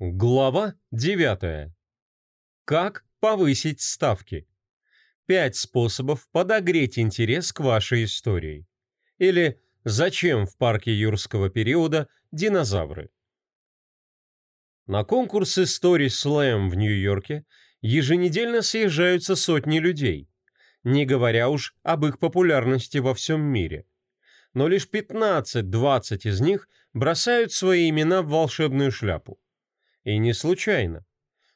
Глава 9. Как повысить ставки? Пять способов подогреть интерес к вашей истории. Или зачем в парке юрского периода динозавры? На конкурс Story Slam в Нью-Йорке еженедельно съезжаются сотни людей, не говоря уж об их популярности во всем мире. Но лишь 15-20 из них бросают свои имена в волшебную шляпу. И не случайно.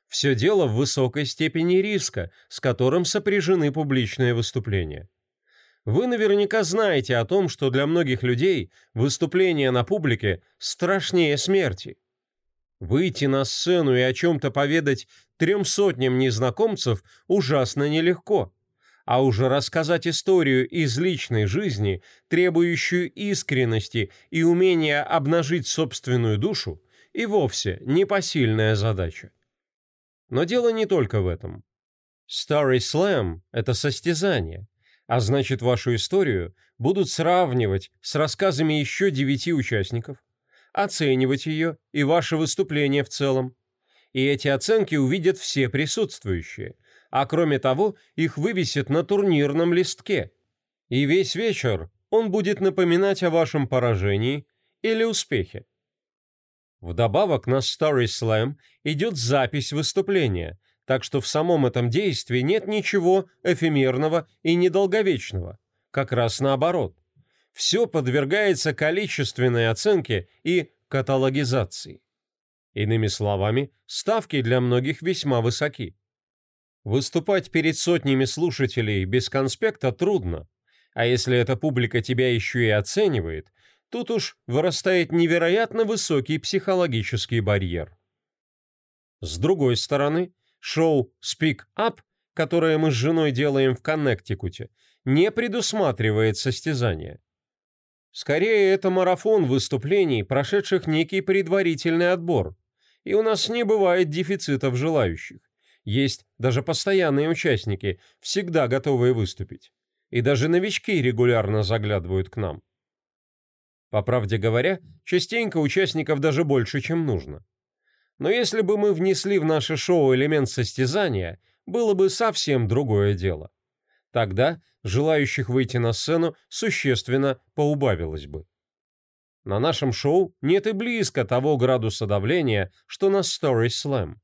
Все дело в высокой степени риска, с которым сопряжены публичные выступления. Вы наверняка знаете о том, что для многих людей выступление на публике страшнее смерти. Выйти на сцену и о чем-то поведать трем сотням незнакомцев ужасно нелегко. А уже рассказать историю из личной жизни, требующую искренности и умения обнажить собственную душу, и вовсе непосильная задача. Но дело не только в этом. Story Slam – это состязание, а значит вашу историю будут сравнивать с рассказами еще девяти участников, оценивать ее и ваше выступление в целом. И эти оценки увидят все присутствующие, а кроме того их вывесят на турнирном листке. И весь вечер он будет напоминать о вашем поражении или успехе. Вдобавок на Story Slam идет запись выступления, так что в самом этом действии нет ничего эфемерного и недолговечного. Как раз наоборот. Все подвергается количественной оценке и каталогизации. Иными словами, ставки для многих весьма высоки. Выступать перед сотнями слушателей без конспекта трудно, а если эта публика тебя еще и оценивает, Тут уж вырастает невероятно высокий психологический барьер. С другой стороны, шоу «Speak Up», которое мы с женой делаем в Коннектикуте, не предусматривает состязания. Скорее, это марафон выступлений, прошедших некий предварительный отбор, и у нас не бывает дефицитов желающих. Есть даже постоянные участники, всегда готовые выступить. И даже новички регулярно заглядывают к нам. По правде говоря, частенько участников даже больше, чем нужно. Но если бы мы внесли в наше шоу элемент состязания, было бы совсем другое дело. Тогда желающих выйти на сцену существенно поубавилось бы. На нашем шоу нет и близко того градуса давления, что на Story Slam.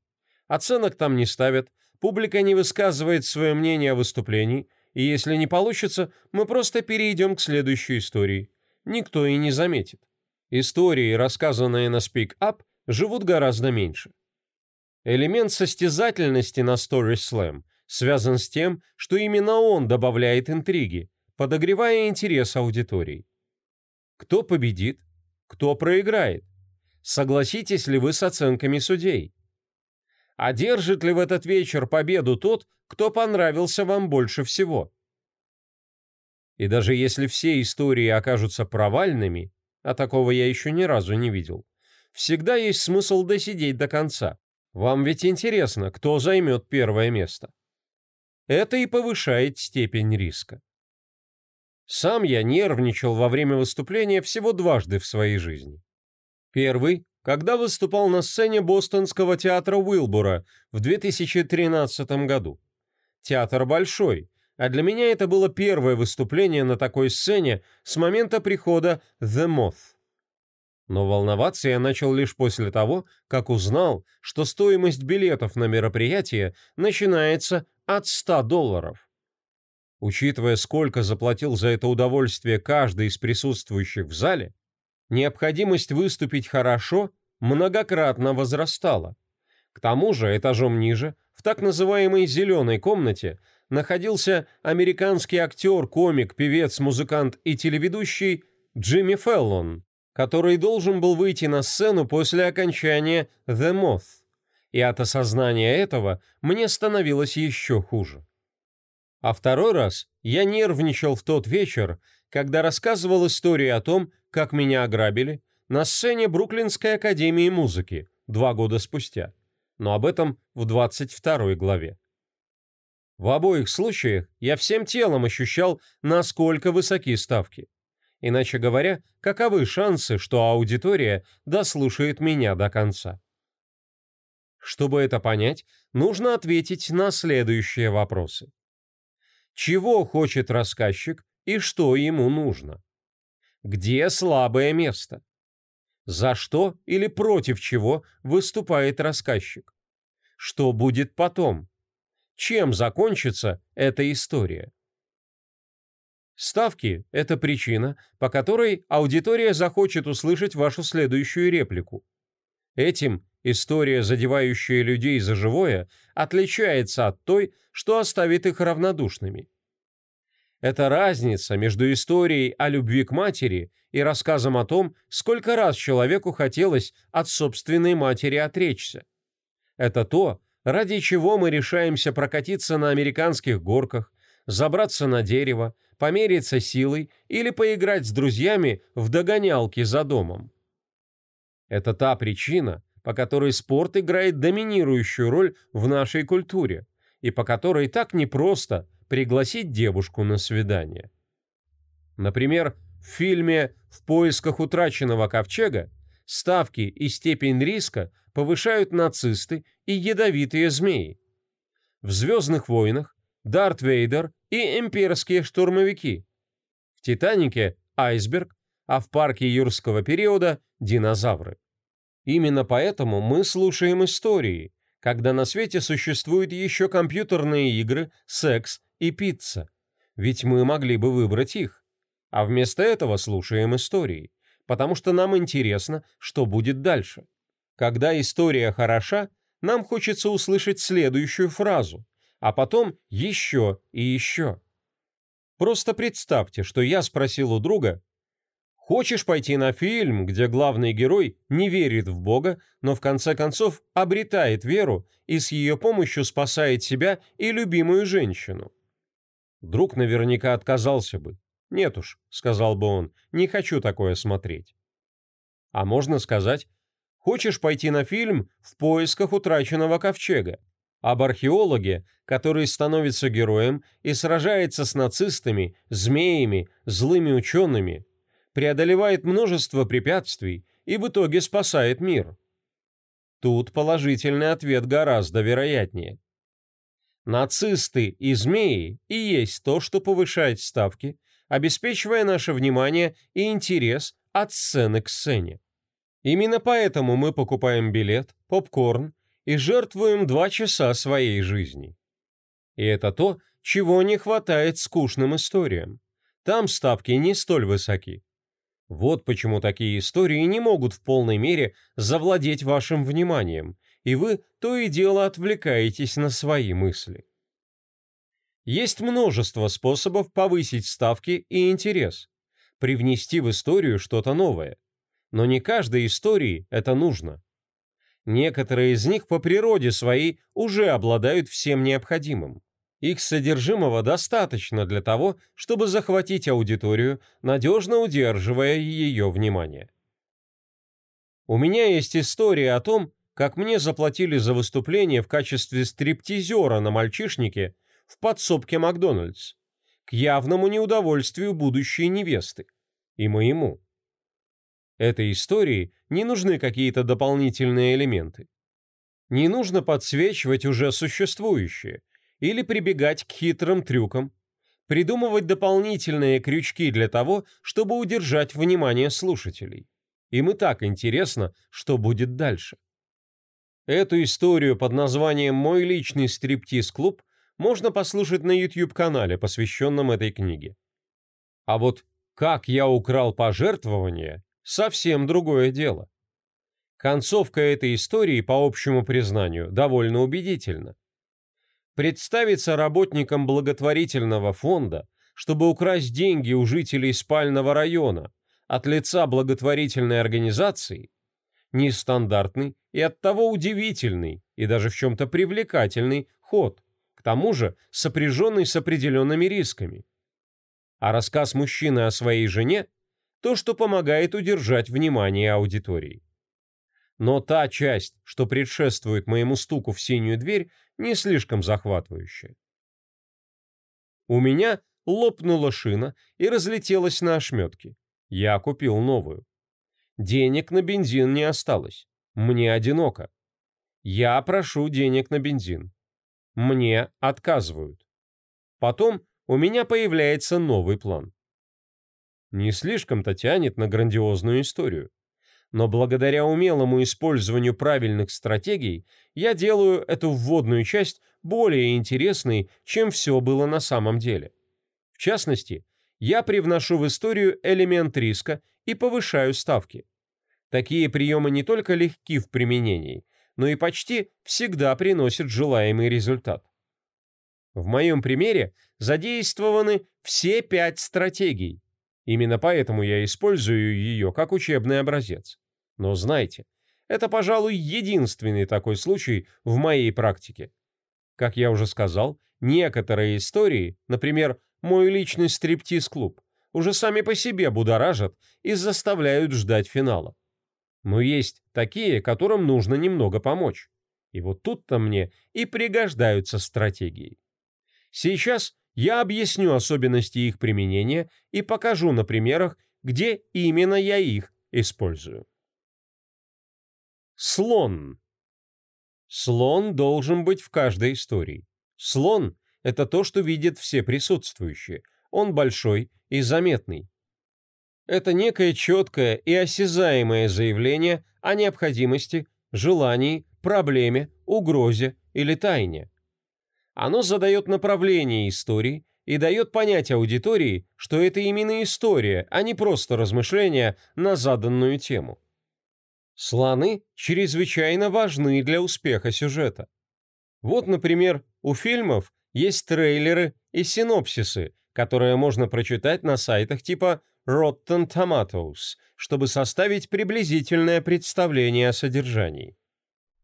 Оценок там не ставят, публика не высказывает свое мнение о выступлении, и если не получится, мы просто перейдем к следующей истории – никто и не заметит. Истории, рассказанные на Up, живут гораздо меньше. Элемент состязательности на Story Slam связан с тем, что именно он добавляет интриги, подогревая интерес аудитории. Кто победит? Кто проиграет? Согласитесь ли вы с оценками судей? Одержит ли в этот вечер победу тот, кто понравился вам больше всего? И даже если все истории окажутся провальными, а такого я еще ни разу не видел, всегда есть смысл досидеть до конца. Вам ведь интересно, кто займет первое место. Это и повышает степень риска. Сам я нервничал во время выступления всего дважды в своей жизни. Первый, когда выступал на сцене Бостонского театра Уилбура в 2013 году. Театр большой, а для меня это было первое выступление на такой сцене с момента прихода The Moth. Но волноваться я начал лишь после того, как узнал, что стоимость билетов на мероприятие начинается от 100 долларов. Учитывая, сколько заплатил за это удовольствие каждый из присутствующих в зале, необходимость выступить хорошо многократно возрастала. К тому же этажом ниже, в так называемой «зеленой комнате», находился американский актер, комик, певец, музыкант и телеведущий Джимми Феллон, который должен был выйти на сцену после окончания «The Moth». И от осознания этого мне становилось еще хуже. А второй раз я нервничал в тот вечер, когда рассказывал историю о том, как меня ограбили, на сцене Бруклинской академии музыки два года спустя. Но об этом в 22 главе. В обоих случаях я всем телом ощущал, насколько высоки ставки. Иначе говоря, каковы шансы, что аудитория дослушает меня до конца. Чтобы это понять, нужно ответить на следующие вопросы. Чего хочет рассказчик и что ему нужно? Где слабое место? За что или против чего выступает рассказчик? Что будет потом? Чем закончится эта история? Ставки – это причина, по которой аудитория захочет услышать вашу следующую реплику. Этим история, задевающая людей за живое, отличается от той, что оставит их равнодушными. Это разница между историей о любви к матери и рассказом о том, сколько раз человеку хотелось от собственной матери отречься. Это то, ради чего мы решаемся прокатиться на американских горках, забраться на дерево, помериться силой или поиграть с друзьями в догонялки за домом. Это та причина, по которой спорт играет доминирующую роль в нашей культуре и по которой так непросто пригласить девушку на свидание. Например, в фильме «В поисках утраченного ковчега» ставки и степень риска повышают нацисты и ядовитые змеи. В «Звездных войнах» Дарт Вейдер и имперские штурмовики. В «Титанике» – айсберг, а в парке юрского периода – динозавры. Именно поэтому мы слушаем истории, когда на свете существуют еще компьютерные игры, секс и пицца. Ведь мы могли бы выбрать их. А вместо этого слушаем истории, потому что нам интересно, что будет дальше. Когда история хороша, нам хочется услышать следующую фразу, а потом еще и еще. Просто представьте, что я спросил у друга, «Хочешь пойти на фильм, где главный герой не верит в Бога, но в конце концов обретает веру и с ее помощью спасает себя и любимую женщину?» Друг наверняка отказался бы. «Нет уж», — сказал бы он, — «не хочу такое смотреть». А можно сказать, «Хочешь пойти на фильм в поисках утраченного ковчега?» об археологе, который становится героем и сражается с нацистами, змеями, злыми учеными, преодолевает множество препятствий и в итоге спасает мир. Тут положительный ответ гораздо вероятнее. Нацисты и змеи и есть то, что повышает ставки, обеспечивая наше внимание и интерес от сцены к сцене. Именно поэтому мы покупаем билет, попкорн и жертвуем два часа своей жизни. И это то, чего не хватает скучным историям. Там ставки не столь высоки. Вот почему такие истории не могут в полной мере завладеть вашим вниманием, и вы то и дело отвлекаетесь на свои мысли. Есть множество способов повысить ставки и интерес, привнести в историю что-то новое. Но не каждой истории это нужно. Некоторые из них по природе своей уже обладают всем необходимым. Их содержимого достаточно для того, чтобы захватить аудиторию, надежно удерживая ее внимание. У меня есть история о том, как мне заплатили за выступление в качестве стриптизера на мальчишнике в подсобке Макдональдс, к явному неудовольствию будущей невесты, и моему. Этой истории не нужны какие-то дополнительные элементы. Не нужно подсвечивать уже существующее или прибегать к хитрым трюкам, придумывать дополнительные крючки для того, чтобы удержать внимание слушателей. Им и так интересно, что будет дальше. Эту историю под названием «Мой личный стриптиз-клуб» можно послушать на YouTube-канале, посвященном этой книге. А вот «Как я украл пожертвования» совсем другое дело. Концовка этой истории, по общему признанию, довольно убедительна. Представиться работником благотворительного фонда, чтобы украсть деньги у жителей спального района от лица благотворительной организации, нестандартный и оттого удивительный и даже в чем-то привлекательный ход, к тому же сопряженный с определенными рисками. А рассказ мужчины о своей жене то, что помогает удержать внимание аудитории. Но та часть, что предшествует моему стуку в синюю дверь, не слишком захватывающая. У меня лопнула шина и разлетелась на ошметки. Я купил новую. Денег на бензин не осталось. Мне одиноко. Я прошу денег на бензин. Мне отказывают. Потом у меня появляется новый план. Не слишком-то тянет на грандиозную историю. Но благодаря умелому использованию правильных стратегий я делаю эту вводную часть более интересной, чем все было на самом деле. В частности, я привношу в историю элемент риска и повышаю ставки. Такие приемы не только легки в применении, но и почти всегда приносят желаемый результат. В моем примере задействованы все пять стратегий, Именно поэтому я использую ее как учебный образец. Но знайте, это, пожалуй, единственный такой случай в моей практике. Как я уже сказал, некоторые истории, например, мой личный стриптиз-клуб, уже сами по себе будоражат и заставляют ждать финала. Но есть такие, которым нужно немного помочь. И вот тут-то мне и пригождаются стратегии. Сейчас я объясню особенности их применения и покажу на примерах, где именно я их использую. Слон. Слон должен быть в каждой истории. Слон – это то, что видят все присутствующие. Он большой и заметный. Это некое четкое и осязаемое заявление о необходимости, желании, проблеме, угрозе или тайне. Оно задает направление истории и дает понять аудитории, что это именно история, а не просто размышления на заданную тему. Слоны чрезвычайно важны для успеха сюжета. Вот, например, у фильмов есть трейлеры и синопсисы, которые можно прочитать на сайтах типа Rotten Tomatoes, чтобы составить приблизительное представление о содержании.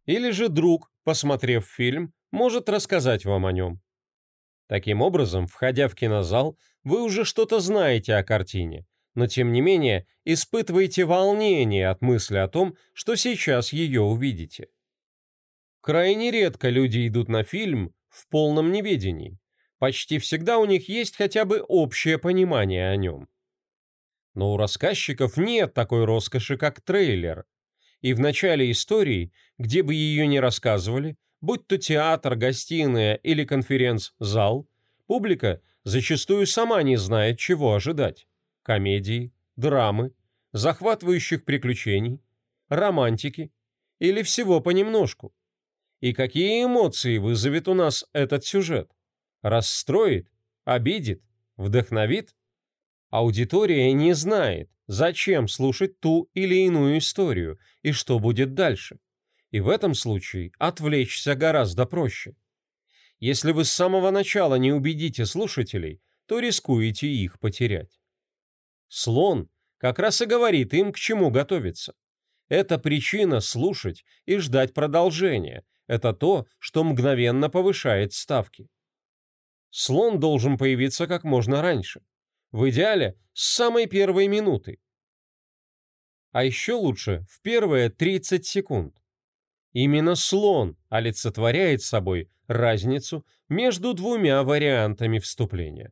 Или же друг, посмотрев фильм, может рассказать вам о нем. Таким образом, входя в кинозал, вы уже что-то знаете о картине, но тем не менее испытываете волнение от мысли о том, что сейчас ее увидите. Крайне редко люди идут на фильм в полном неведении. Почти всегда у них есть хотя бы общее понимание о нем. Но у рассказчиков нет такой роскоши, как трейлер. И в начале истории, где бы ее ни рассказывали, будь то театр, гостиная или конференц-зал, публика зачастую сама не знает, чего ожидать. Комедии, драмы, захватывающих приключений, романтики или всего понемножку. И какие эмоции вызовет у нас этот сюжет? Расстроит? Обидит? Вдохновит? Аудитория не знает, зачем слушать ту или иную историю и что будет дальше. И в этом случае отвлечься гораздо проще. Если вы с самого начала не убедите слушателей, то рискуете их потерять. Слон как раз и говорит им, к чему готовиться. Это причина слушать и ждать продолжения. Это то, что мгновенно повышает ставки. Слон должен появиться как можно раньше. В идеале с самой первой минуты. А еще лучше в первые 30 секунд. Именно слон олицетворяет собой разницу между двумя вариантами вступления.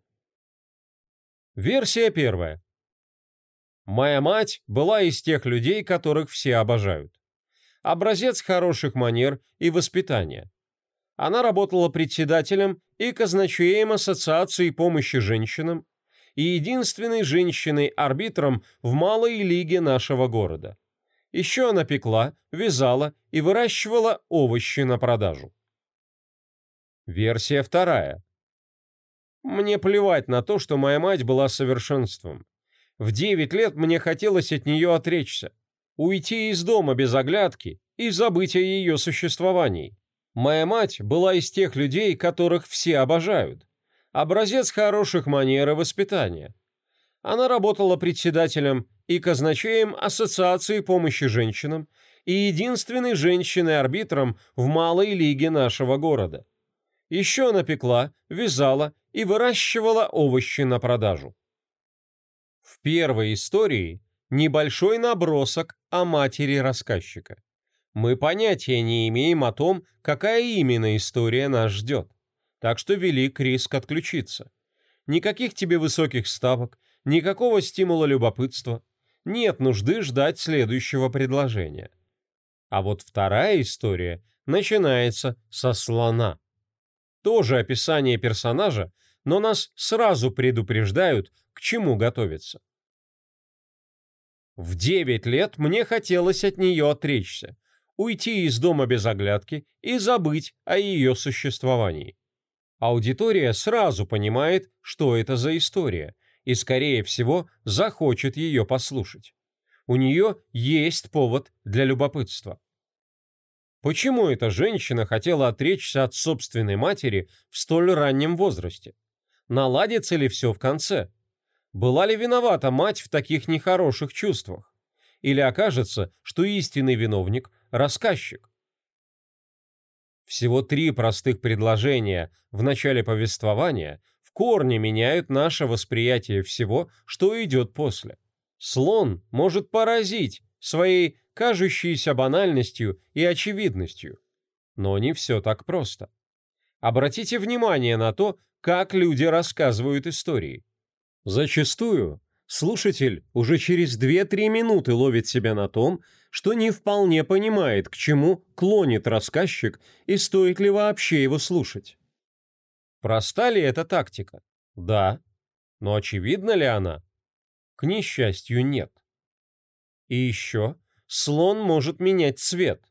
Версия первая. Моя мать была из тех людей, которых все обожают. Образец хороших манер и воспитания. Она работала председателем и казначеем Ассоциации помощи женщинам и единственной женщиной-арбитром в малой лиге нашего города. Еще она пекла, вязала и выращивала овощи на продажу. Версия вторая. Мне плевать на то, что моя мать была совершенством. В девять лет мне хотелось от нее отречься, уйти из дома без оглядки и забыть о ее существовании. Моя мать была из тех людей, которых все обожают. Образец хороших манер и воспитания. Она работала председателем и казначеем Ассоциации помощи женщинам и единственной женщиной-арбитром в малой лиге нашего города. Еще она пекла, вязала и выращивала овощи на продажу. В первой истории небольшой набросок о матери рассказчика. Мы понятия не имеем о том, какая именно история нас ждет, так что велик риск отключиться. Никаких тебе высоких ставок, никакого стимула любопытства, нет нужды ждать следующего предложения. А вот вторая история начинается со слона. Тоже описание персонажа, но нас сразу предупреждают, к чему готовиться. В 9 лет мне хотелось от нее отречься, уйти из дома без оглядки и забыть о ее существовании. Аудитория сразу понимает, что это за история, и, скорее всего, захочет ее послушать. У нее есть повод для любопытства. Почему эта женщина хотела отречься от собственной матери в столь раннем возрасте? Наладится ли все в конце? Была ли виновата мать в таких нехороших чувствах? Или окажется, что истинный виновник – рассказчик? Всего три простых предложения в начале повествования в корне меняют наше восприятие всего, что идет после. Слон может поразить своей кажущейся банальностью и очевидностью. Но не все так просто. Обратите внимание на то, как люди рассказывают истории. Зачастую слушатель уже через 2-3 минуты ловит себя на том, что не вполне понимает, к чему клонит рассказчик и стоит ли вообще его слушать. Проста ли эта тактика? Да. Но очевидна ли она? К несчастью, нет. И еще слон может менять цвет.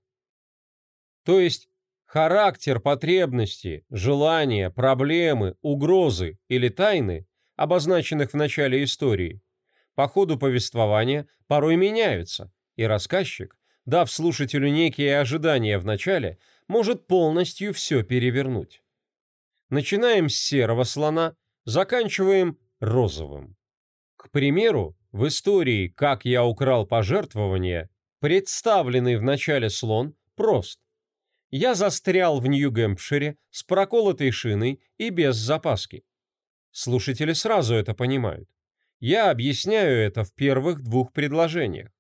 То есть характер потребности, желания, проблемы, угрозы или тайны, обозначенных в начале истории, по ходу повествования порой меняются, и рассказчик, дав слушателю некие ожидания в начале, может полностью все перевернуть. Начинаем с серого слона, заканчиваем розовым. К примеру, в истории «Как я украл пожертвования» представленный в начале слон прост. Я застрял в Нью-Гэмпшире с проколотой шиной и без запаски. Слушатели сразу это понимают. Я объясняю это в первых двух предложениях.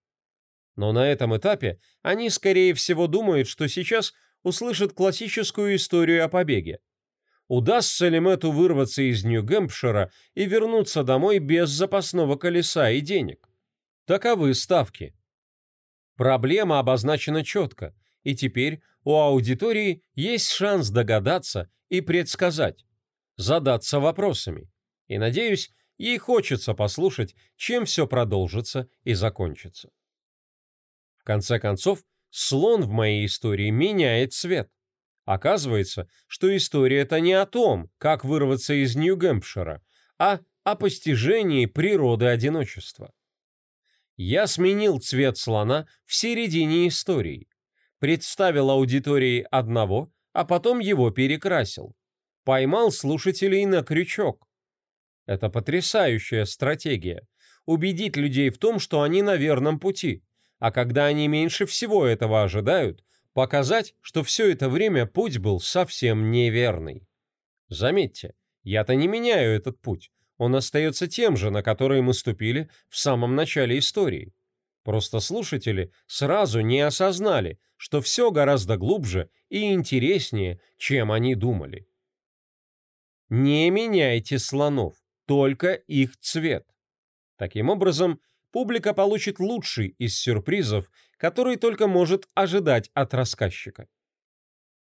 Но на этом этапе они, скорее всего, думают, что сейчас услышат классическую историю о побеге. Удастся ли Мэтту вырваться из Нью-Гэмпшира и вернуться домой без запасного колеса и денег? Таковы ставки. Проблема обозначена четко, и теперь у аудитории есть шанс догадаться и предсказать, задаться вопросами. И, надеюсь, ей хочется послушать, чем все продолжится и закончится. В конце концов, слон в моей истории меняет цвет. Оказывается, что история это не о том, как вырваться из Нью-Гэмпшира, а о постижении природы одиночества. Я сменил цвет слона в середине истории, представил аудитории одного, а потом его перекрасил. Поймал слушателей на крючок. Это потрясающая стратегия. Убедить людей в том, что они на верном пути, а когда они меньше всего этого ожидают, показать, что все это время путь был совсем неверный. Заметьте, я-то не меняю этот путь, он остается тем же, на который мы ступили в самом начале истории. Просто слушатели сразу не осознали, что все гораздо глубже и интереснее, чем они думали. Не меняйте слонов, только их цвет. Таким образом, публика получит лучший из сюрпризов, который только может ожидать от рассказчика.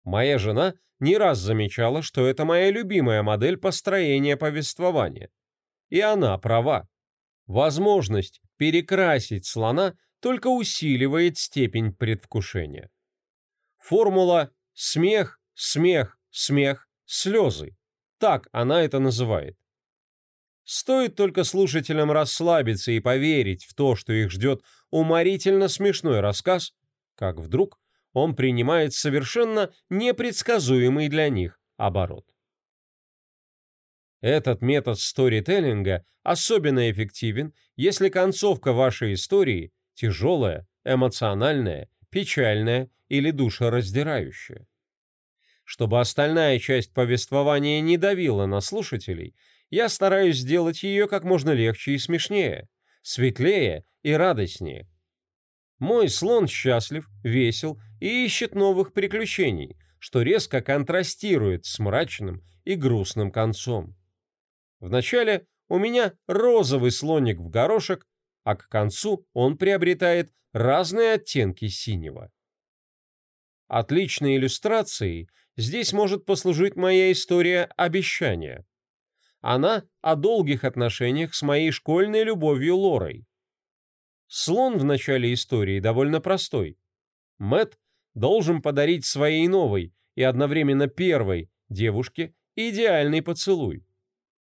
Моя жена не раз замечала, что это моя любимая модель построения повествования. И она права. Возможность перекрасить слона только усиливает степень предвкушения. Формула «смех, смех, смех, слезы» – так она это называет. Стоит только слушателям расслабиться и поверить в то, что их ждет уморительно смешной рассказ, как вдруг он принимает совершенно непредсказуемый для них оборот. Этот метод сторителлинга особенно эффективен, если концовка вашей истории тяжелая, эмоциональная, печальная или душераздирающая. Чтобы остальная часть повествования не давила на слушателей, я стараюсь сделать ее как можно легче и смешнее, светлее и радостнее, мой слон счастлив, весел и ищет новых приключений, что резко контрастирует с мрачным и грустным концом. Вначале у меня розовый слоник в горошек, а к концу он приобретает разные оттенки синего. Отличной иллюстрацией здесь может послужить моя история обещания. Она о долгих отношениях с моей школьной любовью Лорой. Слон в начале истории довольно простой. Мэт должен подарить своей новой и одновременно первой девушке идеальный поцелуй.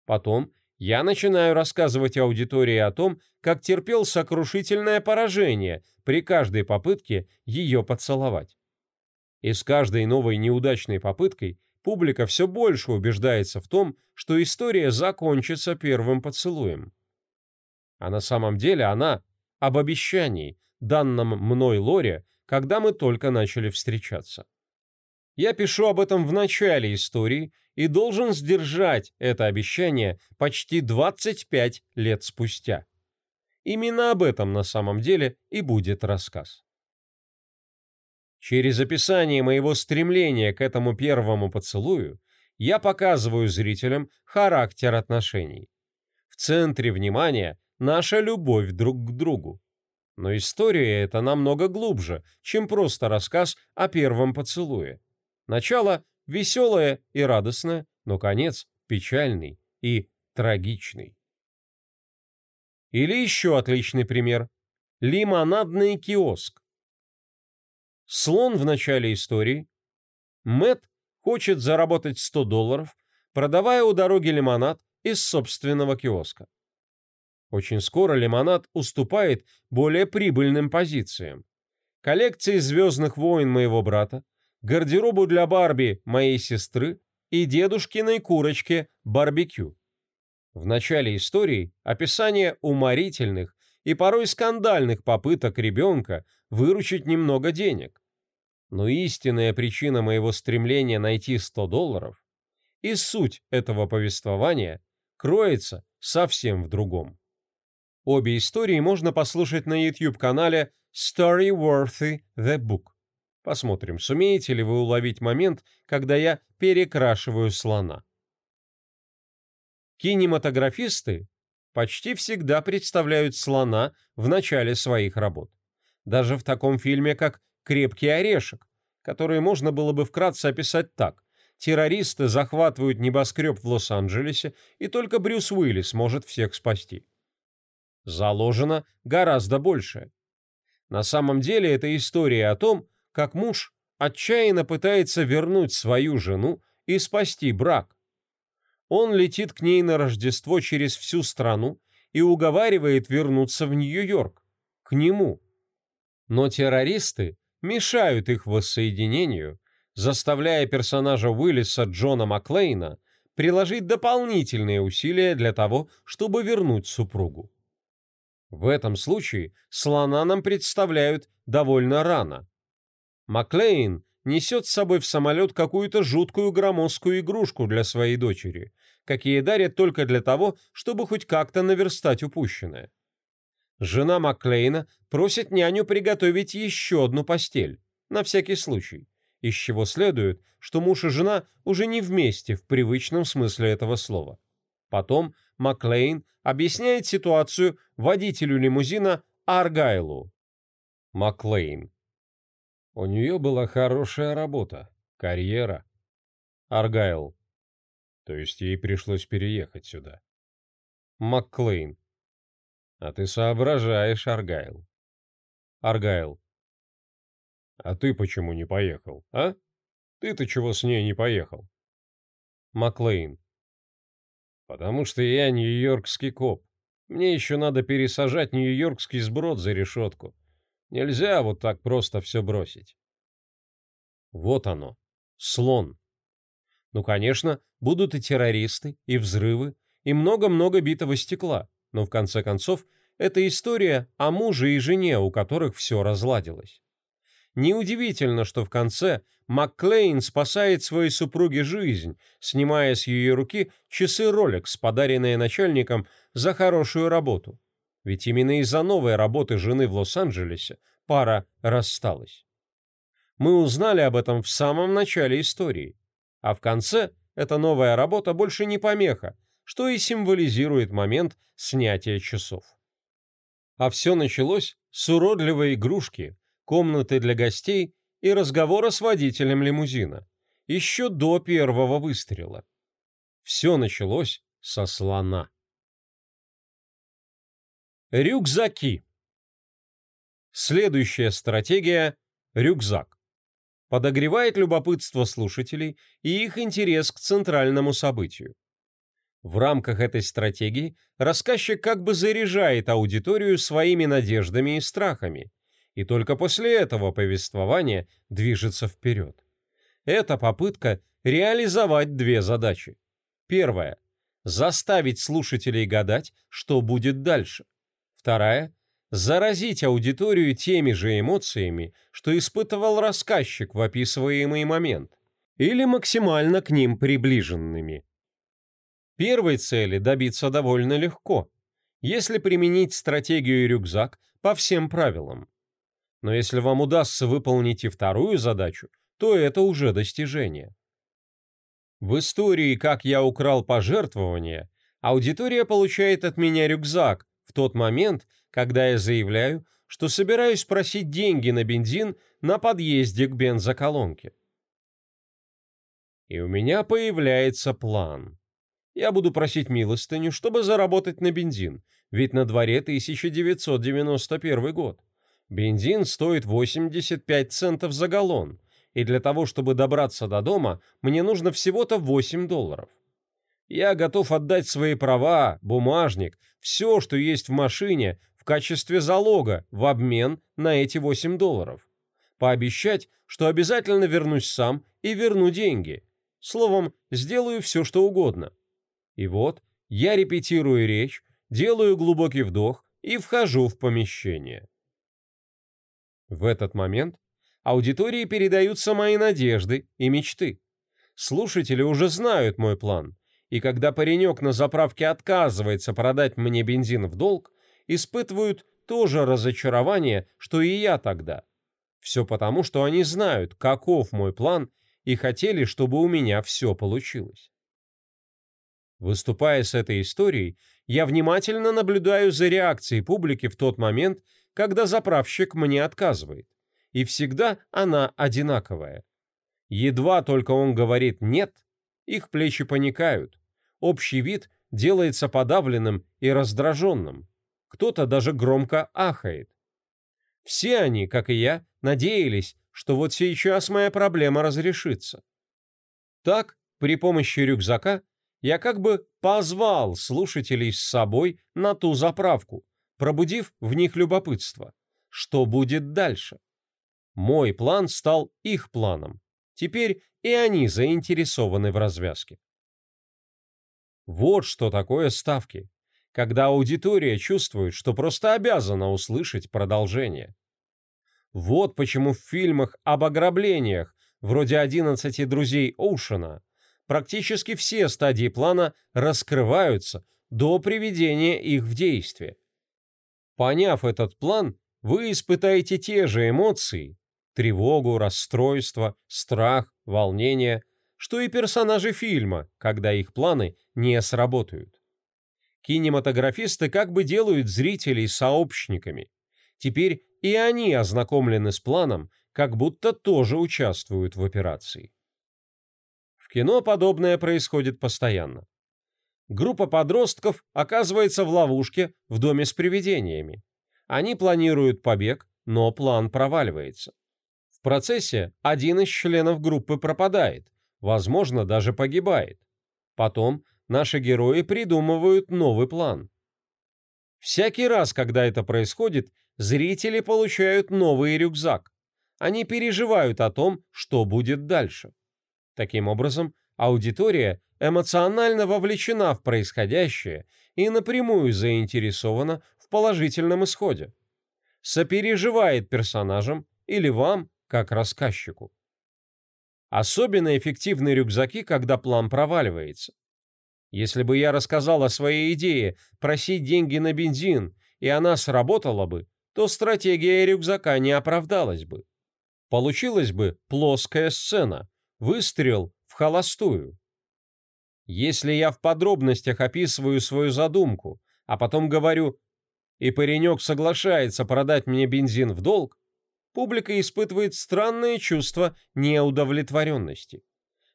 Потом я начинаю рассказывать аудитории о том, как терпел сокрушительное поражение при каждой попытке ее поцеловать. И с каждой новой неудачной попыткой публика все больше убеждается в том, что история закончится первым поцелуем. А на самом деле она об обещании, данном мной Лоре, когда мы только начали встречаться. Я пишу об этом в начале истории и должен сдержать это обещание почти 25 лет спустя. Именно об этом на самом деле и будет рассказ. Через описание моего стремления к этому первому поцелую я показываю зрителям характер отношений. В центре внимания наша любовь друг к другу. Но история эта намного глубже, чем просто рассказ о первом поцелуе. Начало веселое и радостное, но конец печальный и трагичный. Или еще отличный пример. Лимонадный киоск. Слон в начале истории. Мэт хочет заработать 100 долларов, продавая у дороги лимонад из собственного киоска. Очень скоро лимонад уступает более прибыльным позициям. Коллекции «Звездных войн» моего брата, гардеробу для Барби моей сестры и дедушкиной курочке барбекю. В начале истории описание уморительных и порой скандальных попыток ребенка выручить немного денег. Но истинная причина моего стремления найти 100 долларов и суть этого повествования кроется совсем в другом. Обе истории можно послушать на YouTube-канале Story Worthy the Book. Посмотрим, сумеете ли вы уловить момент, когда я перекрашиваю слона. Кинематографисты почти всегда представляют слона в начале своих работ. Даже в таком фильме, как «Крепкий орешек», который можно было бы вкратце описать так. Террористы захватывают небоскреб в Лос-Анджелесе, и только Брюс Уиллис может всех спасти заложено гораздо больше. На самом деле это история о том, как муж отчаянно пытается вернуть свою жену и спасти брак. Он летит к ней на Рождество через всю страну и уговаривает вернуться в Нью-Йорк, к нему. Но террористы мешают их воссоединению, заставляя персонажа Уиллиса Джона Маклейна приложить дополнительные усилия для того, чтобы вернуть супругу. В этом случае слона нам представляют довольно рано. Маклейн несет с собой в самолет какую-то жуткую громоздкую игрушку для своей дочери, какие дарят только для того, чтобы хоть как-то наверстать упущенное. Жена Маклейна просит няню приготовить еще одну постель, на всякий случай, из чего следует, что муж и жена уже не вместе в привычном смысле этого слова. Потом Маклейн объясняет ситуацию водителю лимузина Аргайлу. Маклейн. У нее была хорошая работа, карьера. Аргайл. То есть ей пришлось переехать сюда. Макклейн. А ты соображаешь, Аргайл. Аргайл. А ты почему не поехал, а? Ты-то чего с ней не поехал? Маклейн. Потому что я нью-йоркский коп. Мне еще надо пересажать нью-йоркский сброд за решетку. Нельзя вот так просто все бросить. Вот оно. Слон. Ну, конечно, будут и террористы, и взрывы, и много-много битого стекла. Но в конце концов, это история о муже и жене, у которых все разладилось. Неудивительно, что в конце Макклейн спасает своей супруге жизнь, снимая с ее руки часы Rolex, подаренные начальником за хорошую работу. Ведь именно из-за новой работы жены в Лос-Анджелесе пара рассталась. Мы узнали об этом в самом начале истории, а в конце эта новая работа больше не помеха, что и символизирует момент снятия часов. А все началось с уродливой игрушки, комнаты для гостей и разговора с водителем лимузина, еще до первого выстрела. Все началось со слона. Рюкзаки. Следующая стратегия – рюкзак. Подогревает любопытство слушателей и их интерес к центральному событию. В рамках этой стратегии рассказчик как бы заряжает аудиторию своими надеждами и страхами, и только после этого повествование движется вперед. Это попытка реализовать две задачи. Первая – заставить слушателей гадать, что будет дальше. Вторая заразить аудиторию теми же эмоциями, что испытывал рассказчик в описываемый момент, или максимально к ним приближенными. Первой цели добиться довольно легко, если применить стратегию рюкзак по всем правилам. Но если вам удастся выполнить и вторую задачу, то это уже достижение. В истории «Как я украл пожертвования» аудитория получает от меня рюкзак в тот момент, когда я заявляю, что собираюсь просить деньги на бензин на подъезде к бензоколонке. И у меня появляется план. Я буду просить милостыню, чтобы заработать на бензин, ведь на дворе 1991 год. Бензин стоит 85 центов за галлон, и для того, чтобы добраться до дома, мне нужно всего-то 8 долларов. Я готов отдать свои права, бумажник, все, что есть в машине, качестве залога в обмен на эти 8 долларов. Пообещать, что обязательно вернусь сам и верну деньги. Словом, сделаю все, что угодно. И вот я репетирую речь, делаю глубокий вдох и вхожу в помещение. В этот момент аудитории передаются мои надежды и мечты. Слушатели уже знают мой план, и когда паренек на заправке отказывается продать мне бензин в долг, испытывают то же разочарование, что и я тогда. Все потому, что они знают, каков мой план, и хотели, чтобы у меня все получилось. Выступая с этой историей, я внимательно наблюдаю за реакцией публики в тот момент, когда заправщик мне отказывает. И всегда она одинаковая. Едва только он говорит «нет», их плечи паникают. Общий вид делается подавленным и раздраженным кто-то даже громко ахает. Все они, как и я, надеялись, что вот сейчас моя проблема разрешится. Так, при помощи рюкзака, я как бы позвал слушателей с собой на ту заправку, пробудив в них любопытство. Что будет дальше? Мой план стал их планом. Теперь и они заинтересованы в развязке. Вот что такое ставки когда аудитория чувствует, что просто обязана услышать продолжение. Вот почему в фильмах об ограблениях, вроде «11 друзей Оушена», практически все стадии плана раскрываются до приведения их в действие. Поняв этот план, вы испытаете те же эмоции – тревогу, расстройство, страх, волнение – что и персонажи фильма, когда их планы не сработают. Кинематографисты как бы делают зрителей сообщниками. Теперь и они ознакомлены с планом, как будто тоже участвуют в операции. В кино подобное происходит постоянно. Группа подростков оказывается в ловушке в доме с привидениями. Они планируют побег, но план проваливается. В процессе один из членов группы пропадает, возможно, даже погибает. Потом наши герои придумывают новый план. Всякий раз, когда это происходит, зрители получают новый рюкзак. Они переживают о том, что будет дальше. Таким образом, аудитория эмоционально вовлечена в происходящее и напрямую заинтересована в положительном исходе. Сопереживает персонажам или вам, как рассказчику. Особенно эффективны рюкзаки, когда план проваливается. Если бы я рассказал о своей идее просить деньги на бензин, и она сработала бы, то стратегия рюкзака не оправдалась бы. Получилась бы плоская сцена, выстрел в холостую. Если я в подробностях описываю свою задумку, а потом говорю, и паренек соглашается продать мне бензин в долг, публика испытывает странное чувство неудовлетворенности.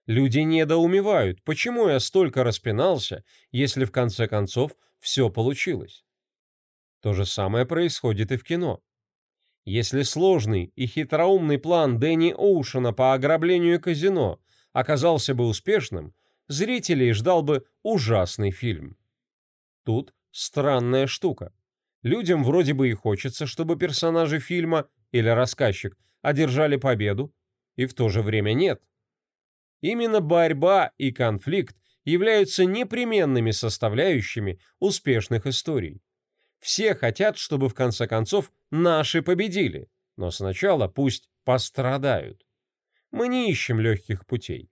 Люди недоумевают, почему я столько распинался, если в конце концов все получилось. То же самое происходит и в кино. Если сложный и хитроумный план Дэнни Оушена по ограблению казино оказался бы успешным, зрителей ждал бы ужасный фильм. Тут странная штука. Людям вроде бы и хочется, чтобы персонажи фильма или рассказчик одержали победу, и в то же время нет. Именно борьба и конфликт являются непременными составляющими успешных историй. Все хотят, чтобы в конце концов наши победили, но сначала пусть пострадают. Мы не ищем легких путей.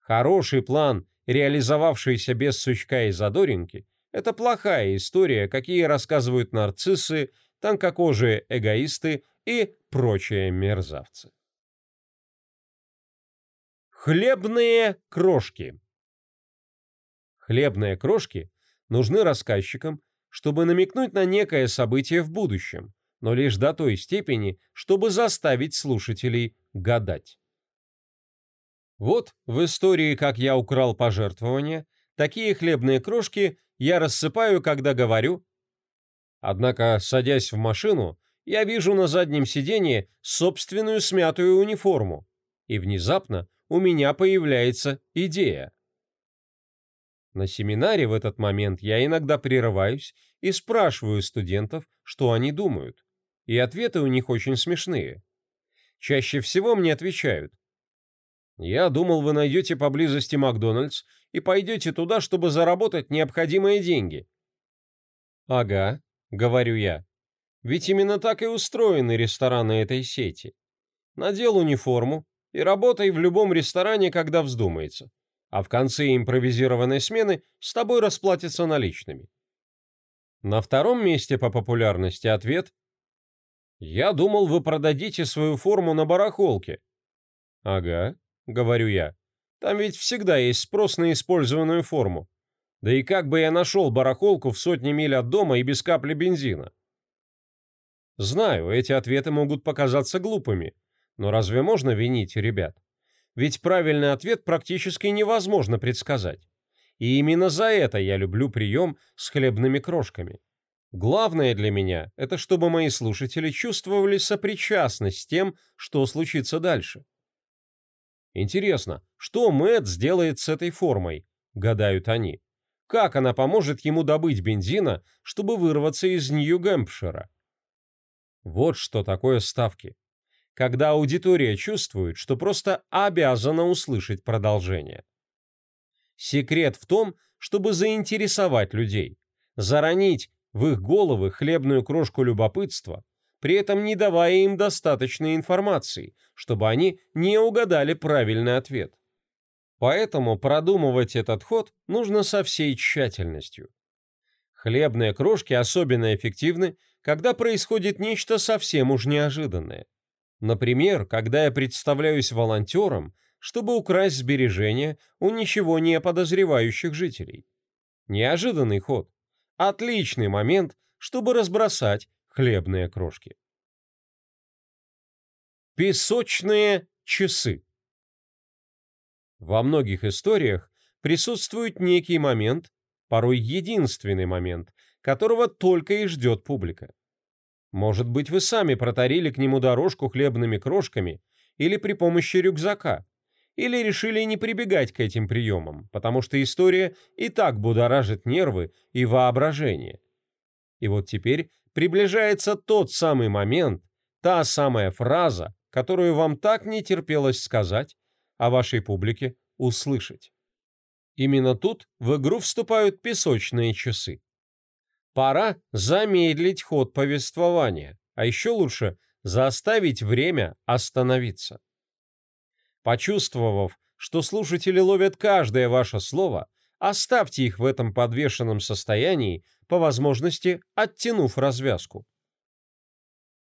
Хороший план, реализовавшийся без сучка и задоринки, это плохая история, какие рассказывают нарциссы, тонкокожие эгоисты и прочие мерзавцы. Хлебные крошки Хлебные крошки нужны рассказчикам, чтобы намекнуть на некое событие в будущем, но лишь до той степени, чтобы заставить слушателей гадать. Вот в истории «Как я украл пожертвования» такие хлебные крошки я рассыпаю, когда говорю. Однако, садясь в машину, я вижу на заднем сиденье собственную смятую униформу, и внезапно у меня появляется идея. На семинаре в этот момент я иногда прерываюсь и спрашиваю студентов, что они думают. И ответы у них очень смешные. Чаще всего мне отвечают. «Я думал, вы найдете поблизости Макдональдс и пойдете туда, чтобы заработать необходимые деньги». «Ага», — говорю я. «Ведь именно так и устроены рестораны этой сети. Надел униформу и работай в любом ресторане, когда вздумается а в конце импровизированной смены с тобой расплатятся наличными. На втором месте по популярности ответ «Я думал, вы продадите свою форму на барахолке». «Ага», — говорю я, — «там ведь всегда есть спрос на использованную форму. Да и как бы я нашел барахолку в сотни миль от дома и без капли бензина?» Знаю, эти ответы могут показаться глупыми, но разве можно винить ребят? Ведь правильный ответ практически невозможно предсказать. И именно за это я люблю прием с хлебными крошками. Главное для меня – это чтобы мои слушатели чувствовали сопричастность с тем, что случится дальше. Интересно, что Мэтт сделает с этой формой, гадают они. Как она поможет ему добыть бензина, чтобы вырваться из Нью-Гэмпшира? Вот что такое ставки когда аудитория чувствует, что просто обязана услышать продолжение. Секрет в том, чтобы заинтересовать людей, заронить в их головы хлебную крошку любопытства, при этом не давая им достаточной информации, чтобы они не угадали правильный ответ. Поэтому продумывать этот ход нужно со всей тщательностью. Хлебные крошки особенно эффективны, когда происходит нечто совсем уж неожиданное. Например, когда я представляюсь волонтером, чтобы украсть сбережения у ничего не подозревающих жителей. Неожиданный ход. Отличный момент, чтобы разбросать хлебные крошки. Песочные часы. Во многих историях присутствует некий момент, порой единственный момент, которого только и ждет публика. Может быть, вы сами протарили к нему дорожку хлебными крошками или при помощи рюкзака, или решили не прибегать к этим приемам, потому что история и так будоражит нервы и воображение. И вот теперь приближается тот самый момент, та самая фраза, которую вам так не терпелось сказать, а вашей публике услышать. Именно тут в игру вступают песочные часы. Пора замедлить ход повествования, а еще лучше заставить время остановиться. Почувствовав, что слушатели ловят каждое ваше слово, оставьте их в этом подвешенном состоянии, по возможности оттянув развязку.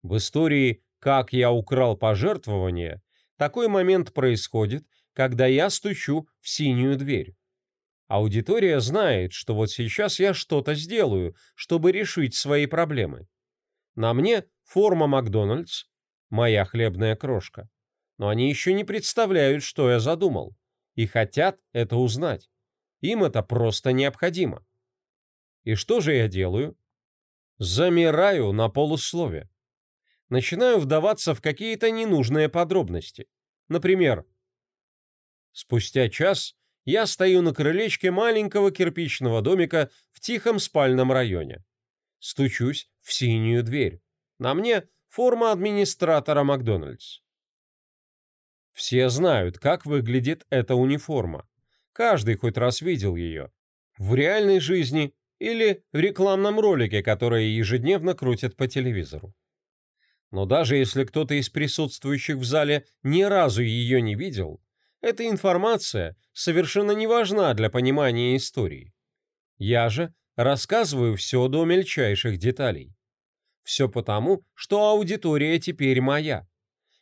В истории «Как я украл пожертвование» такой момент происходит, когда я стучу в синюю дверь. Аудитория знает, что вот сейчас я что-то сделаю, чтобы решить свои проблемы. На мне форма Макдональдс, моя хлебная крошка. Но они еще не представляют, что я задумал, и хотят это узнать. Им это просто необходимо. И что же я делаю? Замираю на полуслове. Начинаю вдаваться в какие-то ненужные подробности. Например, спустя час я стою на крылечке маленького кирпичного домика в тихом спальном районе. Стучусь в синюю дверь. На мне форма администратора Макдональдс. Все знают, как выглядит эта униформа. Каждый хоть раз видел ее. В реальной жизни или в рекламном ролике, который ежедневно крутят по телевизору. Но даже если кто-то из присутствующих в зале ни разу ее не видел, эта информация совершенно не важна для понимания истории. Я же рассказываю все до мельчайших деталей. Все потому, что аудитория теперь моя.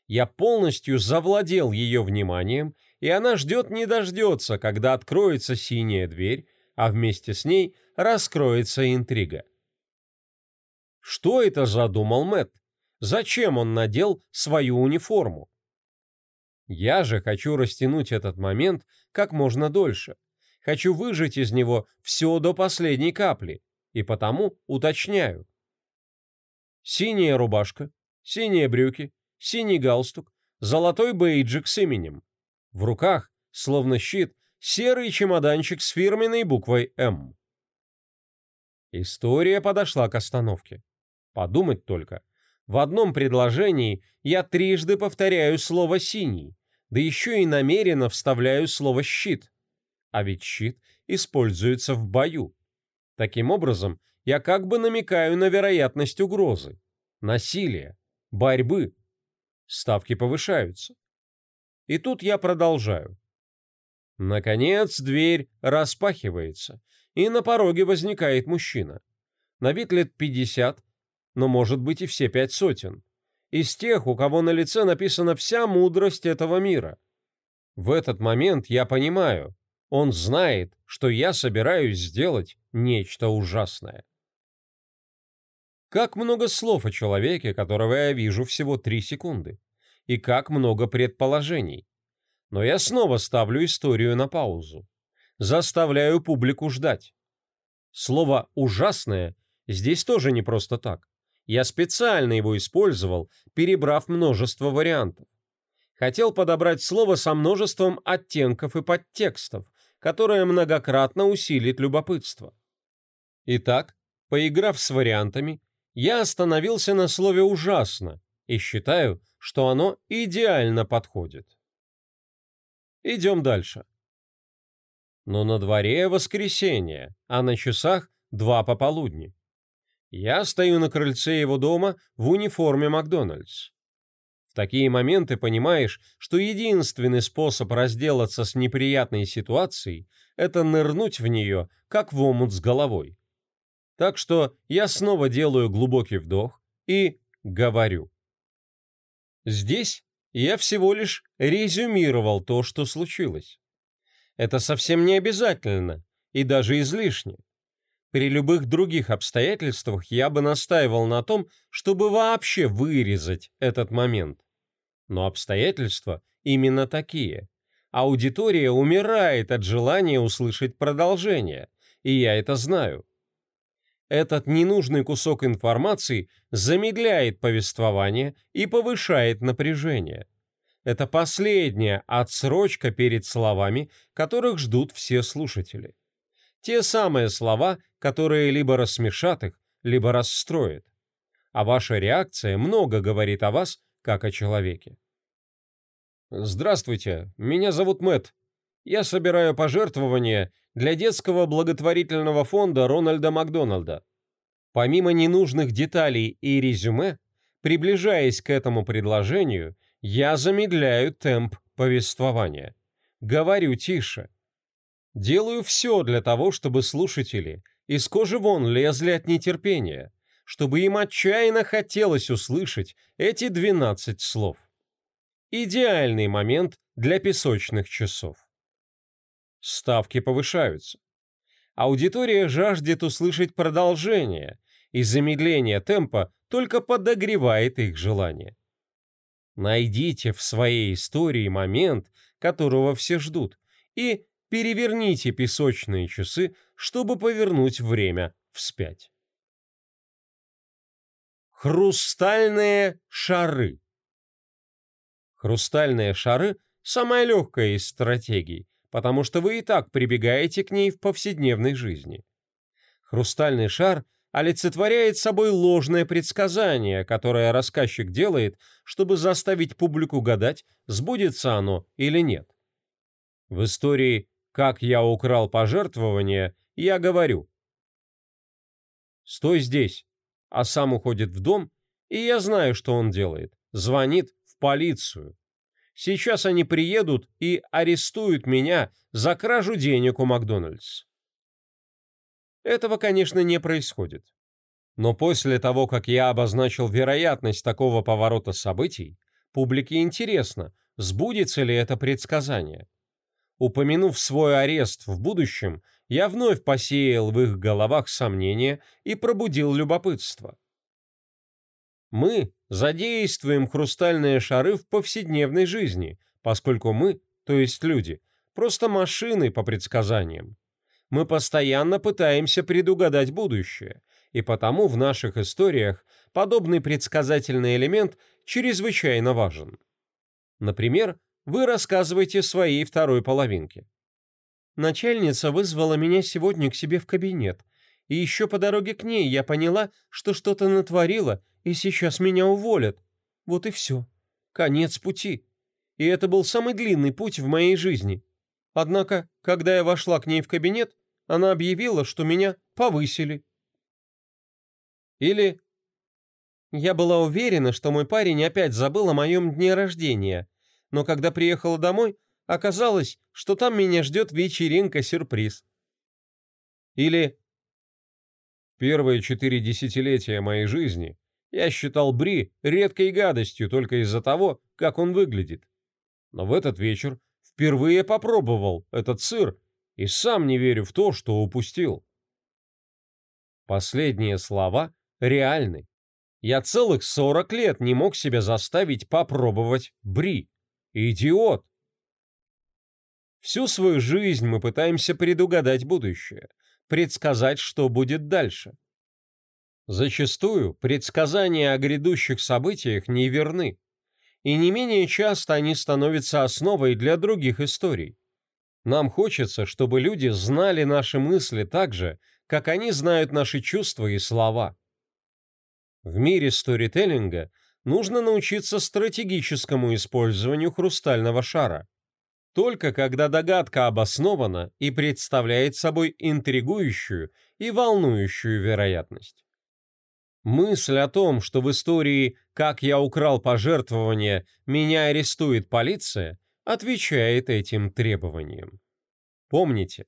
Я полностью завладел ее вниманием, и она ждет не дождется, когда откроется синяя дверь, а вместе с ней раскроется интрига. Что это задумал Мэтт? Зачем он надел свою униформу? Я же хочу растянуть этот момент как можно дольше. Хочу выжать из него все до последней капли, и потому уточняю. Синяя рубашка, синие брюки, синий галстук, золотой бейджик с именем. В руках, словно щит, серый чемоданчик с фирменной буквой «М». История подошла к остановке. Подумать только. В одном предложении я трижды повторяю слово «синий», да еще и намеренно вставляю слово «щит». А ведь щит используется в бою. Таким образом, я как бы намекаю на вероятность угрозы, насилия, борьбы, ставки повышаются. И тут я продолжаю. Наконец дверь распахивается, и на пороге возникает мужчина. На вид лет пятьдесят, но может быть и все пять сотен. Из тех, у кого на лице написана вся мудрость этого мира. В этот момент я понимаю, он знает, что я собираюсь сделать нечто ужасное. Как много слов о человеке, которого я вижу всего три секунды. И как много предположений. Но я снова ставлю историю на паузу. Заставляю публику ждать. Слово «ужасное» здесь тоже не просто так. Я специально его использовал, перебрав множество вариантов. Хотел подобрать слово со множеством оттенков и подтекстов, которое многократно усилит любопытство. Итак, поиграв с вариантами, я остановился на слове «ужасно» и считаю, что оно идеально подходит. Идем дальше. Но на дворе воскресенье, а на часах два пополудни. Я стою на крыльце его дома в униформе Макдональдс. В такие моменты понимаешь, что единственный способ разделаться с неприятной ситуацией – это нырнуть в нее, как в омут с головой. Так что я снова делаю глубокий вдох и говорю. Здесь я всего лишь резюмировал то, что случилось. Это совсем не обязательно и даже излишне. При любых других обстоятельствах я бы настаивал на том, чтобы вообще вырезать этот момент. Но обстоятельства именно такие. Аудитория умирает от желания услышать продолжение, и я это знаю. Этот ненужный кусок информации замедляет повествование и повышает напряжение. Это последняя отсрочка перед словами, которых ждут все слушатели. Те самые слова, которые либо рассмешат их, либо расстроят. А ваша реакция много говорит о вас, как о человеке. Здравствуйте, меня зовут Мэтт. Я собираю пожертвования для детского благотворительного фонда Рональда Макдональда. Помимо ненужных деталей и резюме, приближаясь к этому предложению, я замедляю темп повествования. Говорю тише. Делаю все для того, чтобы слушатели из кожи вон лезли от нетерпения, чтобы им отчаянно хотелось услышать эти 12 слов. Идеальный момент для песочных часов. Ставки повышаются. Аудитория жаждет услышать продолжение, и замедление темпа только подогревает их желание. Найдите в своей истории момент, которого все ждут, и переверните песочные часы, чтобы повернуть время вспять. Хрустальные шары Хрустальные шары – самая легкая из стратегий, потому что вы и так прибегаете к ней в повседневной жизни. Хрустальный шар олицетворяет собой ложное предсказание, которое рассказчик делает, чтобы заставить публику гадать, сбудется оно или нет. В истории «Как я украл пожертвование» я говорю «Стой здесь», а сам уходит в дом, и я знаю, что он делает. Звонит в полицию. Сейчас они приедут и арестуют меня за кражу денег у Макдональдс. Этого, конечно, не происходит. Но после того, как я обозначил вероятность такого поворота событий, публике интересно, сбудется ли это предсказание. Упомянув свой арест в будущем, я вновь посеял в их головах сомнения и пробудил любопытство. Мы задействуем хрустальные шары в повседневной жизни, поскольку мы, то есть люди, просто машины по предсказаниям. Мы постоянно пытаемся предугадать будущее, и потому в наших историях подобный предсказательный элемент чрезвычайно важен. Например, вы рассказываете своей второй половинке. Начальница вызвала меня сегодня к себе в кабинет, и еще по дороге к ней я поняла, что что-то натворила и сейчас меня уволят. Вот и все. Конец пути. И это был самый длинный путь в моей жизни. Однако, когда я вошла к ней в кабинет, она объявила, что меня повысили. Или я была уверена, что мой парень опять забыл о моем дне рождения, но когда приехала домой, оказалось, что там меня ждет вечеринка-сюрприз. Или первые четыре десятилетия моей жизни я считал Бри редкой гадостью только из-за того, как он выглядит. Но в этот вечер впервые попробовал этот сыр и сам не верю в то, что упустил. Последние слова реальны. Я целых сорок лет не мог себя заставить попробовать Бри. Идиот! Всю свою жизнь мы пытаемся предугадать будущее, предсказать, что будет дальше. Зачастую предсказания о грядущих событиях не верны, и не менее часто они становятся основой для других историй. Нам хочется, чтобы люди знали наши мысли так же, как они знают наши чувства и слова. В мире сторителлинга нужно научиться стратегическому использованию хрустального шара. Только когда догадка обоснована и представляет собой интригующую и волнующую вероятность. Мысль о том, что в истории «Как я украл пожертвование» меня арестует полиция, отвечает этим требованиям. Помните,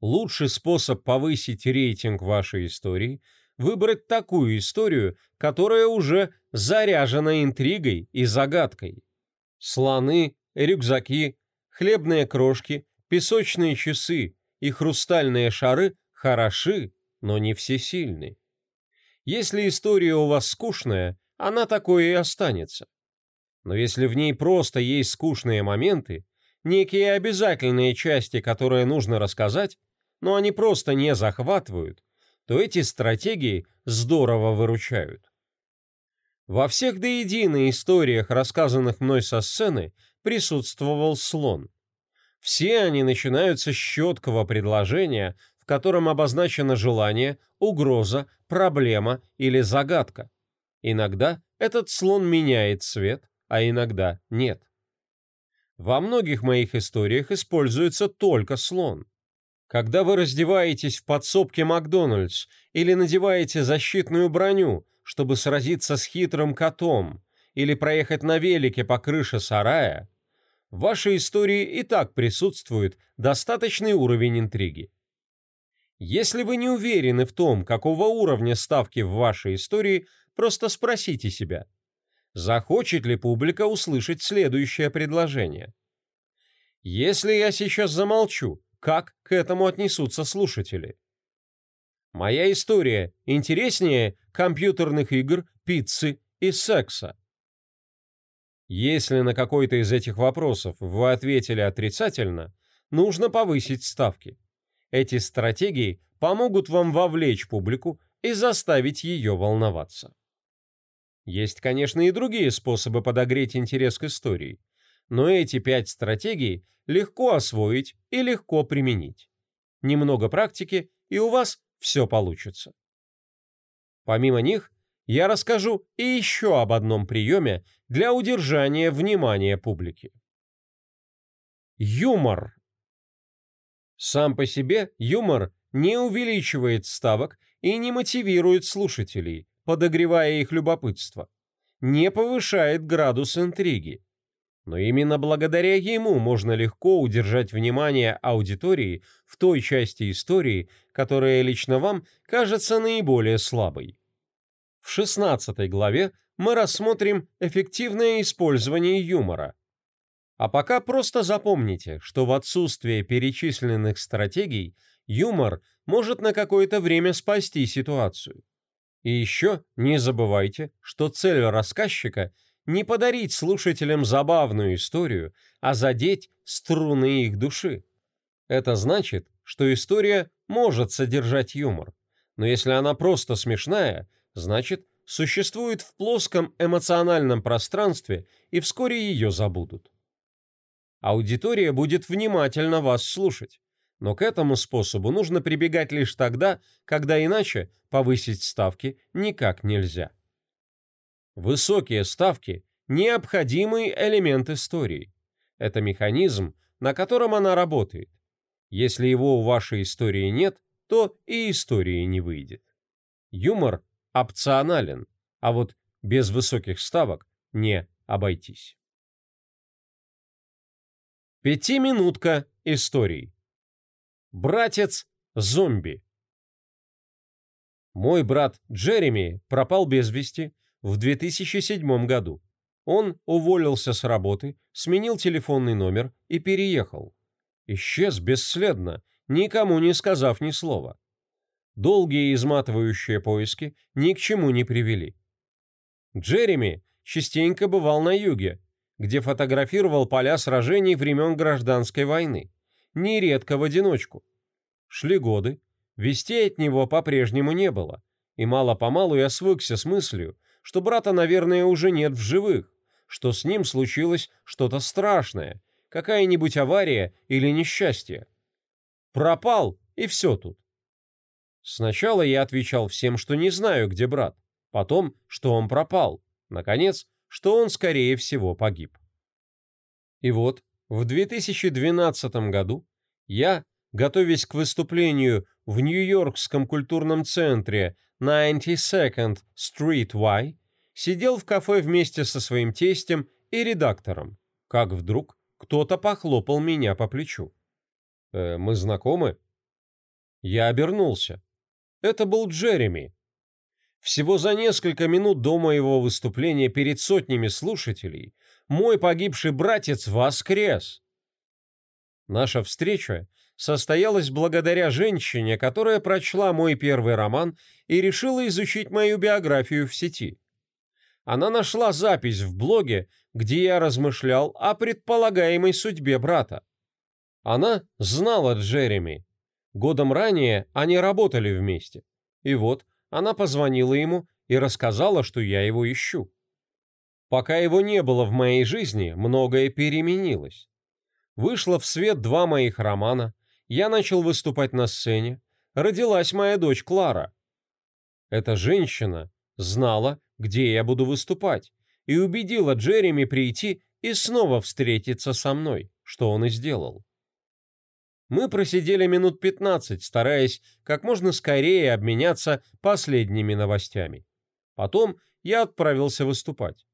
лучший способ повысить рейтинг вашей истории – выбрать такую историю, которая уже заряжена интригой и загадкой. Слоны, рюкзаки, хлебные крошки, песочные часы и хрустальные шары хороши, но не всесильны. Если история у вас скучная, она такой и останется. Но если в ней просто есть скучные моменты, некие обязательные части, которые нужно рассказать, но они просто не захватывают, то эти стратегии здорово выручают. Во всех до историях, рассказанных мной со сцены, присутствовал слон. Все они начинаются с четкого предложения, котором обозначено желание, угроза, проблема или загадка. Иногда этот слон меняет цвет, а иногда нет. Во многих моих историях используется только слон. Когда вы раздеваетесь в подсобке Макдональдс или надеваете защитную броню, чтобы сразиться с хитрым котом или проехать на велике по крыше сарая, в вашей истории и так присутствует достаточный уровень интриги. Если вы не уверены в том, какого уровня ставки в вашей истории, просто спросите себя, захочет ли публика услышать следующее предложение. Если я сейчас замолчу, как к этому отнесутся слушатели? Моя история интереснее компьютерных игр, пиццы и секса. Если на какой-то из этих вопросов вы ответили отрицательно, нужно повысить ставки. Эти стратегии помогут вам вовлечь публику и заставить ее волноваться. Есть, конечно, и другие способы подогреть интерес к истории, но эти пять стратегий легко освоить и легко применить. Немного практики, и у вас все получится. Помимо них, я расскажу и еще об одном приеме для удержания внимания публики. Юмор. Сам по себе юмор не увеличивает ставок и не мотивирует слушателей, подогревая их любопытство, не повышает градус интриги. Но именно благодаря ему можно легко удержать внимание аудитории в той части истории, которая лично вам кажется наиболее слабой. В 16 главе мы рассмотрим эффективное использование юмора. А пока просто запомните, что в отсутствие перечисленных стратегий юмор может на какое-то время спасти ситуацию. И еще не забывайте, что цель рассказчика не подарить слушателям забавную историю, а задеть струны их души. Это значит, что история может содержать юмор, но если она просто смешная, значит, существует в плоском эмоциональном пространстве и вскоре ее забудут. Аудитория будет внимательно вас слушать, но к этому способу нужно прибегать лишь тогда, когда иначе повысить ставки никак нельзя. Высокие ставки – необходимый элемент истории. Это механизм, на котором она работает. Если его у вашей истории нет, то и истории не выйдет. Юмор опционален, а вот без высоких ставок не обойтись. Пятиминутка историй. Братец-зомби. Мой брат Джереми пропал без вести в 2007 году. Он уволился с работы, сменил телефонный номер и переехал. Исчез бесследно, никому не сказав ни слова. Долгие изматывающие поиски ни к чему не привели. Джереми частенько бывал на юге, где фотографировал поля сражений времен Гражданской войны нередко в одиночку. Шли годы, вестей от него по-прежнему не было, и мало-помалу я свыкся с мыслью, что брата, наверное, уже нет в живых, что с ним случилось что-то страшное, какая-нибудь авария или несчастье. Пропал, и все тут. Сначала я отвечал всем, что не знаю, где брат, потом, что он пропал, наконец, что он, скорее всего, погиб. И вот, в 2012 году я, готовясь к выступлению в Нью-Йоркском культурном центре 92nd Street Y, сидел в кафе вместе со своим тестем и редактором, как вдруг кто-то похлопал меня по плечу. «Э, «Мы знакомы?» Я обернулся. Это был Джереми. Всего за несколько минут до моего выступления перед сотнями слушателей мой погибший братец воскрес. Наша встреча состоялась благодаря женщине, которая прочла мой первый роман и решила изучить мою биографию в сети. Она нашла запись в блоге, где я размышлял о предполагаемой судьбе брата. Она знала Джереми. Годом ранее они работали вместе. И вот она позвонила ему и рассказала, что я его ищу. Пока его не было в моей жизни, многое переменилось. Вышло в свет два моих романа, я начал выступать на сцене, родилась моя дочь Клара. Эта женщина знала, где я буду выступать, и убедила Джереми прийти и снова встретиться со мной, что он и сделал. Мы просидели минут 15, стараясь как можно скорее обменяться последними новостями. Потом я отправился выступать.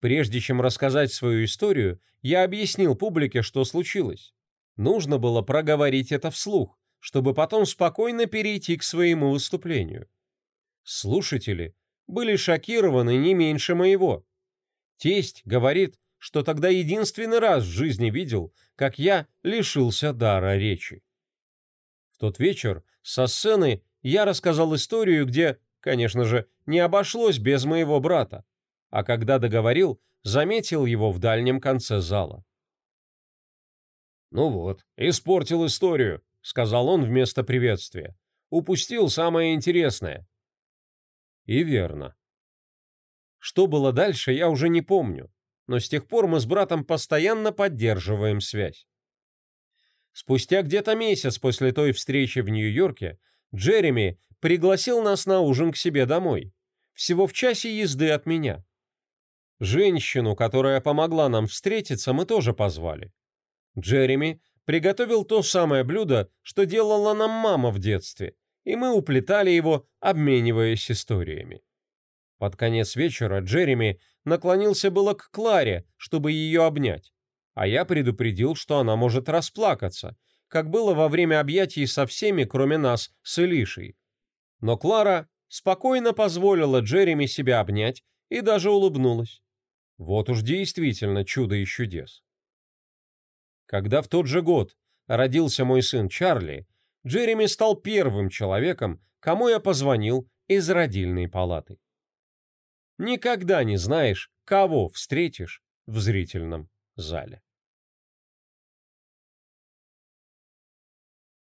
Прежде чем рассказать свою историю, я объяснил публике, что случилось. Нужно было проговорить это вслух, чтобы потом спокойно перейти к своему выступлению. Слушатели были шокированы не меньше моего. Тесть говорит, что тогда единственный раз в жизни видел, как я лишился дара речи. В тот вечер со сцены я рассказал историю, где, конечно же, не обошлось без моего брата, а когда договорил, заметил его в дальнем конце зала. «Ну вот, испортил историю», — сказал он вместо приветствия. «Упустил самое интересное». И верно. Что было дальше, я уже не помню, но с тех пор мы с братом постоянно поддерживаем связь. Спустя где-то месяц после той встречи в Нью-Йорке Джереми пригласил нас на ужин к себе домой, всего в часе езды от меня. Женщину, которая помогла нам встретиться, мы тоже позвали. Джереми приготовил то самое блюдо, что делала нам мама в детстве, и мы уплетали его, обмениваясь историями. Под конец вечера Джереми наклонился было к Кларе, чтобы ее обнять, а я предупредил, что она может расплакаться, как было во время объятий со всеми, кроме нас, с Илишей. Но Клара спокойно позволила Джереми себя обнять и даже улыбнулась. Вот уж действительно чудо и чудес. Когда в тот же год родился мой сын Чарли, Джереми стал первым человеком, кому я позвонил из родильной палаты. Никогда не знаешь, кого встретишь в зрительном зале.